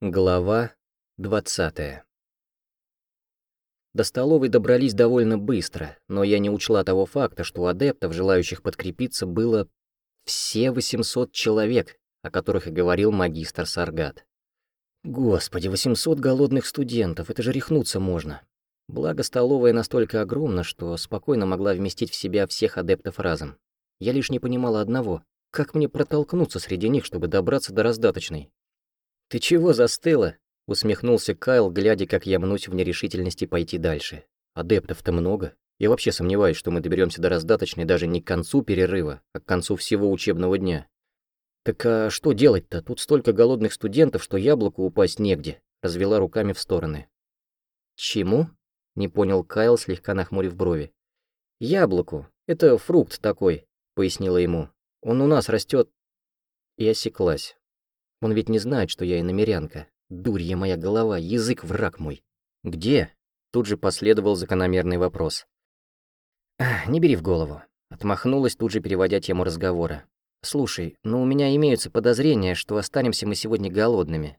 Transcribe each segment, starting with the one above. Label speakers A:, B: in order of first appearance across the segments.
A: Глава 20 До столовой добрались довольно быстро, но я не учла того факта, что адептов, желающих подкрепиться, было все 800 человек, о которых и говорил магистр Саргат. Господи, 800 голодных студентов, это же рехнуться можно. Благо, столовая настолько огромна, что спокойно могла вместить в себя всех адептов разом. Я лишь не понимала одного — как мне протолкнуться среди них, чтобы добраться до раздаточной? «Ты чего застыла?» — усмехнулся Кайл, глядя, как я мнусь в нерешительности пойти дальше. «Адептов-то много. Я вообще сомневаюсь, что мы доберемся до раздаточной даже не к концу перерыва, а к концу всего учебного дня. Так а что делать-то? Тут столько голодных студентов, что яблоку упасть негде», — развела руками в стороны. «Чему?» — не понял Кайл, слегка нахмурив брови. «Яблоку. Это фрукт такой», — пояснила ему. «Он у нас растет. И осеклась. Он ведь не знает, что я иномерянка. Дурья моя голова, язык враг мой. Где? Тут же последовал закономерный вопрос. не бери в голову. Отмахнулась, тут же переводя тему разговора. «Слушай, но ну у меня имеются подозрения, что останемся мы сегодня голодными,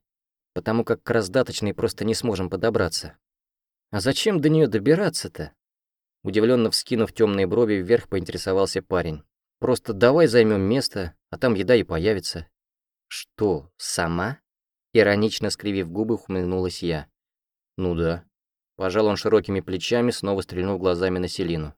A: потому как к раздаточной просто не сможем подобраться. А зачем до нее добираться-то?» Удивленно вскинув темные брови вверх, поинтересовался парень. «Просто давай займем место, а там еда и появится. «Что, сама?» Иронично скривив губы, ухмыльнулась я. «Ну да». Пожал он широкими плечами, снова стрельнув глазами на Селину.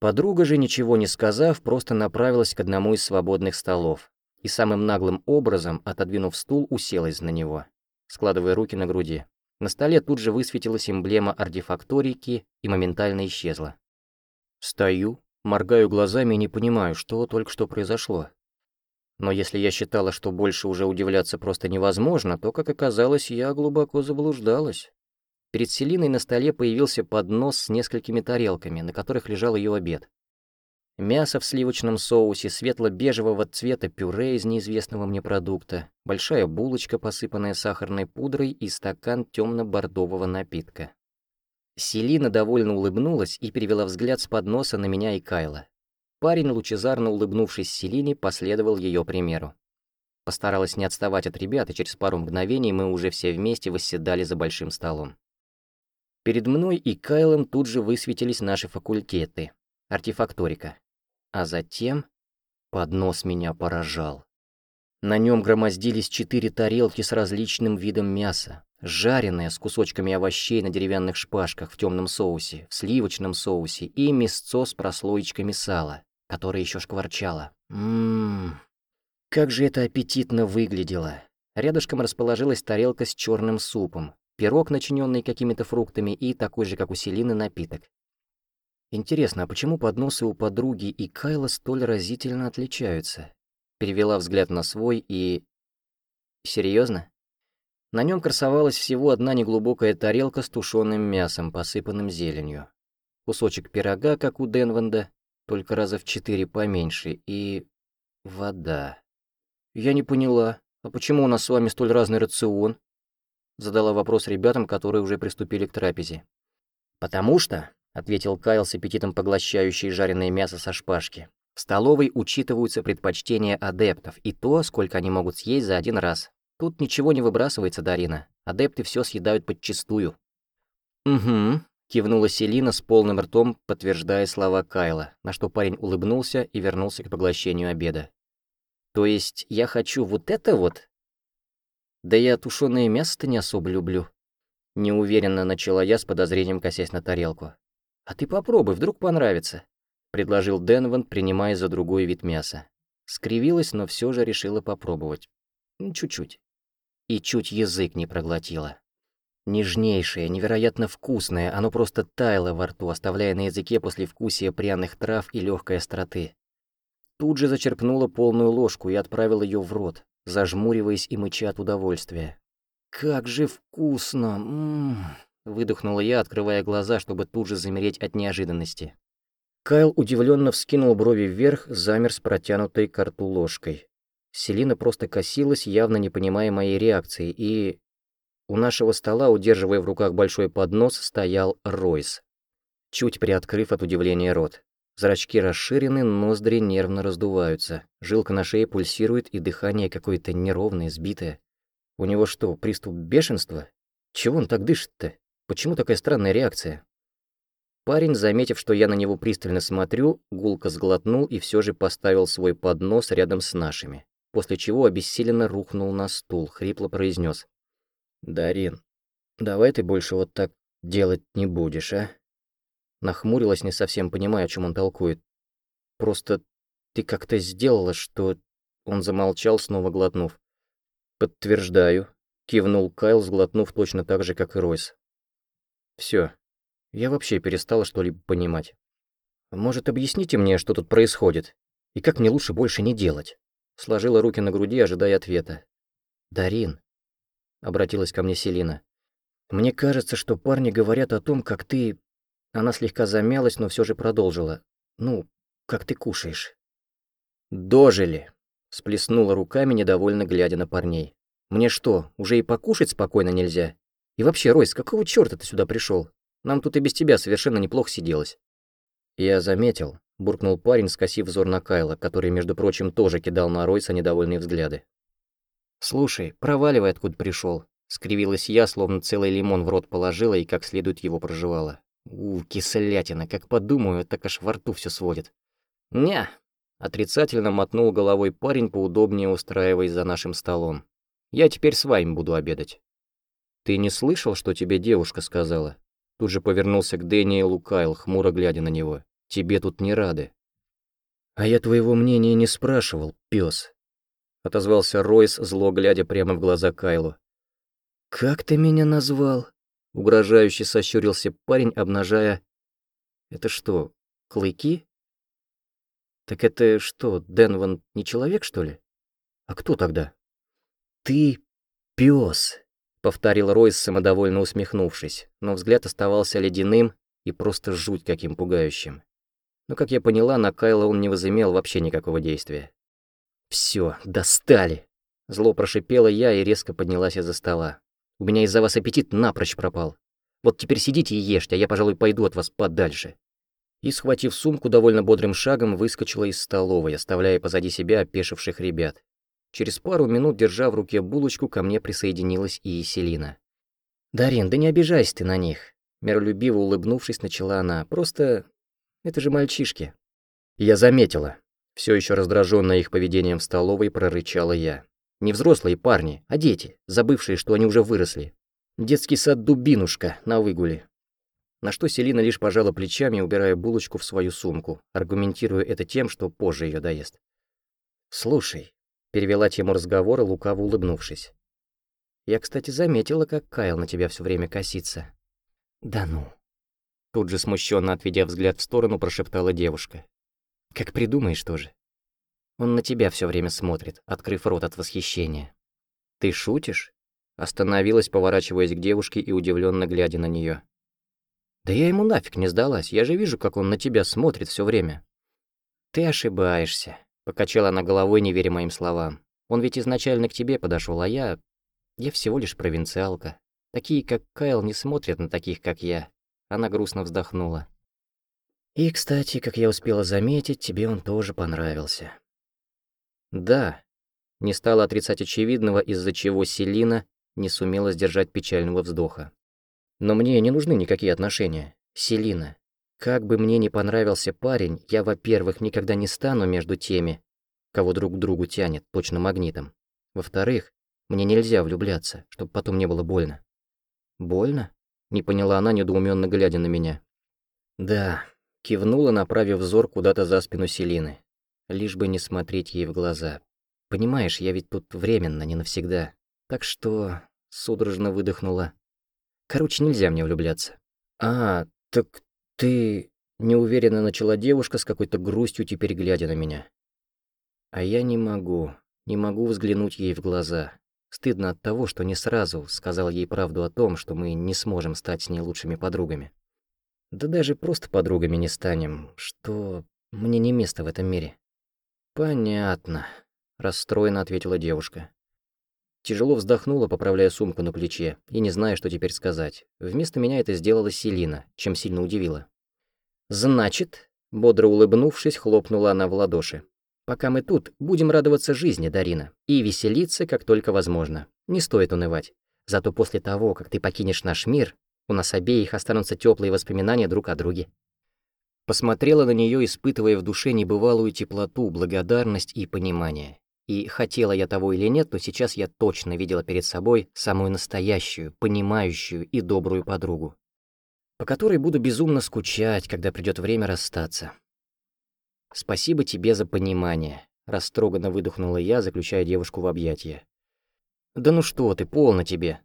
A: Подруга же, ничего не сказав, просто направилась к одному из свободных столов и самым наглым образом, отодвинув стул, уселась на него, складывая руки на груди. На столе тут же высветилась эмблема артефакторики и моментально исчезла. Стою, моргаю глазами и не понимаю, что только что произошло. Но если я считала, что больше уже удивляться просто невозможно, то, как оказалось, я глубоко заблуждалась. Перед Селиной на столе появился поднос с несколькими тарелками, на которых лежал ее обед. Мясо в сливочном соусе, светло-бежевого цвета пюре из неизвестного мне продукта, большая булочка, посыпанная сахарной пудрой и стакан темно-бордового напитка. Селина довольно улыбнулась и перевела взгляд с подноса на меня и Кайла. Парень, лучезарно улыбнувшись Селине, последовал ее примеру. Постаралась не отставать от ребят, и через пару мгновений мы уже все вместе восседали за большим столом. Перед мной и Кайлом тут же высветились наши факультеты, артефакторика. А затем поднос меня поражал. На нем громоздились четыре тарелки с различным видом мяса, жареное с кусочками овощей на деревянных шпажках в темном соусе, в сливочном соусе и мясцо с прослоечками сала которая еще шкварчала. Ммм, как же это аппетитно выглядело. Рядышком расположилась тарелка с черным супом, пирог, начиненный какими-то фруктами, и такой же, как у Селины, напиток. Интересно, а почему подносы у подруги и Кайла столь разительно отличаются? Перевела взгляд на свой и... Серьезно? На нем красовалась всего одна неглубокая тарелка с тушеным мясом, посыпанным зеленью. Кусочек пирога, как у Денванда, только раза в четыре поменьше, и... вода. Я не поняла, а почему у нас с вами столь разный рацион? Задала вопрос ребятам, которые уже приступили к трапезе. «Потому что», — ответил Кайл с аппетитом поглощающий жареное мясо со шпажки, «в столовой учитываются предпочтения адептов и то, сколько они могут съесть за один раз. Тут ничего не выбрасывается, Дарина. Адепты все съедают подчистую». «Угу», Кивнула Селина с полным ртом, подтверждая слова Кайла, на что парень улыбнулся и вернулся к поглощению обеда. «То есть я хочу вот это вот?» «Да я тушеное мясо-то не особо люблю», — неуверенно начала я с подозрением, косясь на тарелку. «А ты попробуй, вдруг понравится», — предложил Денван, принимая за другой вид мяса. Скривилась, но все же решила попробовать. Чуть-чуть. И чуть язык не проглотила. Нежнейшее, невероятно вкусное, оно просто таяло во рту, оставляя на языке послевкусие пряных трав и легкой остроты. Тут же зачерпнула полную ложку и отправила ее в рот, зажмуриваясь и мыча от удовольствия. «Как же вкусно! М -м -м выдохнула я, открывая глаза, чтобы тут же замереть от неожиданности. Кайл удивленно вскинул брови вверх, замер с протянутой к рту ложкой. Селина просто косилась, явно не понимая моей реакции, и у нашего стола, удерживая в руках большой поднос, стоял Ройс, чуть приоткрыв от удивления рот. Зрачки расширены, ноздри нервно раздуваются, жилка на шее пульсирует и дыхание какое-то неровное, сбитое. У него что, приступ бешенства? Чего он так дышит-то? Почему такая странная реакция? Парень, заметив, что я на него пристально смотрю, гулко сглотнул и все же поставил свой поднос рядом с нашими, после чего обессиленно рухнул на стул, хрипло произнес: «Дарин, давай ты больше вот так делать не будешь, а?» Нахмурилась, не совсем понимая, о чем он толкует. «Просто ты как-то сделала, что...» Он замолчал, снова глотнув. «Подтверждаю», — кивнул Кайл, сглотнув точно так же, как и Ройс. Все, я вообще перестала что-либо понимать. Может, объясните мне, что тут происходит? И как мне лучше больше не делать? Сложила руки на груди, ожидая ответа. «Дарин», — обратилась ко мне Селина, — «мне кажется, что парни говорят о том, как ты...» Она слегка замялась, но все же продолжила. «Ну, как ты кушаешь». «Дожили», — сплеснула руками, недовольно глядя на парней. «Мне что, уже и покушать спокойно нельзя? И вообще, Ройс, какого чёрта ты сюда пришёл? Нам тут и без тебя совершенно неплохо сиделось». «Я заметил», — буркнул парень, скосив взор на Кайла, который, между прочим, тоже кидал на Ройса недовольные взгляды. «Слушай, проваливай, откуда пришёл», — скривилась я, словно целый лимон в рот положила и как следует его проживала. «У, кислятина, как подумаю, так аж во рту всё сводит». «Ня», — отрицательно мотнул головой парень, поудобнее устраиваясь за нашим столом. «Я теперь с вами буду обедать». «Ты не слышал, что тебе девушка сказала?» Тут же повернулся к Дэниелу Кайл, хмуро глядя на него. «Тебе тут не рады». «А я твоего мнения не спрашивал, пес. Отозвался Ройс, зло глядя прямо в глаза Кайлу. «Как ты меня назвал?» Угрожающе сощурился парень, обнажая... «Это что, клыки?» «Так это что, Денван не человек, что ли? А кто тогда?» «Ты пес повторил Ройс, самодовольно усмехнувшись, но взгляд оставался ледяным и просто жуть каким пугающим. Но, как я поняла, на Кайла он не возымел вообще никакого действия. Все, достали!» Зло прошипела я и резко поднялась из-за стола. «У меня из-за вас аппетит напрочь пропал. Вот теперь сидите и ешьте, а я, пожалуй, пойду от вас подальше». И, схватив сумку, довольно бодрым шагом выскочила из столовой, оставляя позади себя опешивших ребят. Через пару минут, держа в руке булочку, ко мне присоединилась и Селина. «Дарин, да не обижайся ты на них», — миролюбиво улыбнувшись, начала она. «Просто... это же мальчишки». Я заметила. Все еще раздраженная их поведением в столовой, прорычала я. Не взрослые парни, а дети, забывшие, что они уже выросли. Детский сад «Дубинушка» на выгуле. На что Селина лишь пожала плечами, убирая булочку в свою сумку, аргументируя это тем, что позже ее доест. «Слушай, Перевела тему разговора, лукаво улыбнувшись. «Я, кстати, заметила, как Кайл на тебя все время косится». «Да ну». Тут же смущенно отведя взгляд в сторону, прошептала девушка. «Как придумаешь тоже. Он на тебя все время смотрит, открыв рот от восхищения». «Ты шутишь?» Остановилась, поворачиваясь к девушке и удивленно глядя на нее. «Да я ему нафиг не сдалась, я же вижу, как он на тебя смотрит все время». «Ты ошибаешься», Покачала она головой, не веря моим словам. Он ведь изначально к тебе подошел, а я... Я всего лишь провинциалка. Такие, как Кайл, не смотрят на таких, как я. Она грустно вздохнула. И, кстати, как я успела заметить, тебе он тоже понравился. Да, не стала отрицать очевидного, из-за чего Селина не сумела сдержать печального вздоха. Но мне не нужны никакие отношения. Селина, как бы мне ни понравился парень, я, во-первых, никогда не стану между теми, кого друг к другу тянет, точно магнитом. Во-вторых, мне нельзя влюбляться, чтобы потом не было больно. Больно? Не поняла она, недоуменно глядя на меня. Да, кивнула, направив взор куда-то за спину Селины. Лишь бы не смотреть ей в глаза. Понимаешь, я ведь тут временно, не навсегда. Так что... Судорожно выдохнула. Короче, нельзя мне влюбляться. А, так «Ты...» — неуверенно начала девушка с какой-то грустью, теперь глядя на меня. А я не могу, не могу взглянуть ей в глаза. Стыдно от того, что не сразу сказал ей правду о том, что мы не сможем стать с ней лучшими подругами. Да даже просто подругами не станем, что мне не место в этом мире. Понятно, расстроенно ответила девушка. Тяжело вздохнула, поправляя сумку на плече, и не зная, что теперь сказать. Вместо меня это сделала Селина, чем сильно удивила. «Значит», — бодро улыбнувшись, хлопнула она в ладоши. «Пока мы тут, будем радоваться жизни, Дарина, и веселиться, как только возможно. Не стоит унывать. Зато после того, как ты покинешь наш мир, у нас обеих останутся теплые воспоминания друг о друге. Посмотрела на нее, испытывая в душе небывалую теплоту, благодарность и понимание. И хотела я того или нет, но сейчас я точно видела перед собой самую настоящую, понимающую и добрую подругу, по которой буду безумно скучать, когда придет время расстаться. Спасибо тебе за понимание, растроганно выдохнула я, заключая девушку в объятия. Да ну что ты, полно тебе.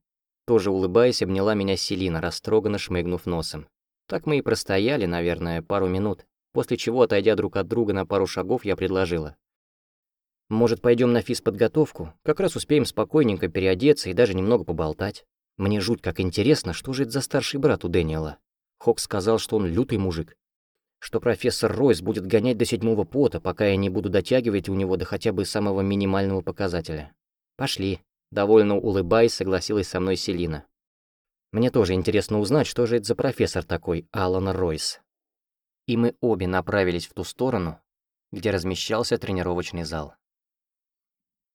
A: Тоже улыбаясь, обняла меня Селина, растроганно шмыгнув носом. Так мы и простояли, наверное, пару минут, после чего, отойдя друг от друга на пару шагов, я предложила. «Может, пойдем на физподготовку? Как раз успеем спокойненько переодеться и даже немного поболтать. Мне жуть как интересно, что же это за старший брат у Дэниела. Хок сказал, что он лютый мужик. Что профессор Ройс будет гонять до седьмого пота, пока я не буду дотягивать у него до хотя бы самого минимального показателя. Пошли». Довольно улыбаясь, согласилась со мной Селина. Мне тоже интересно узнать, что же это за профессор такой, Алан Ройс. И мы обе направились в ту сторону, где размещался тренировочный зал.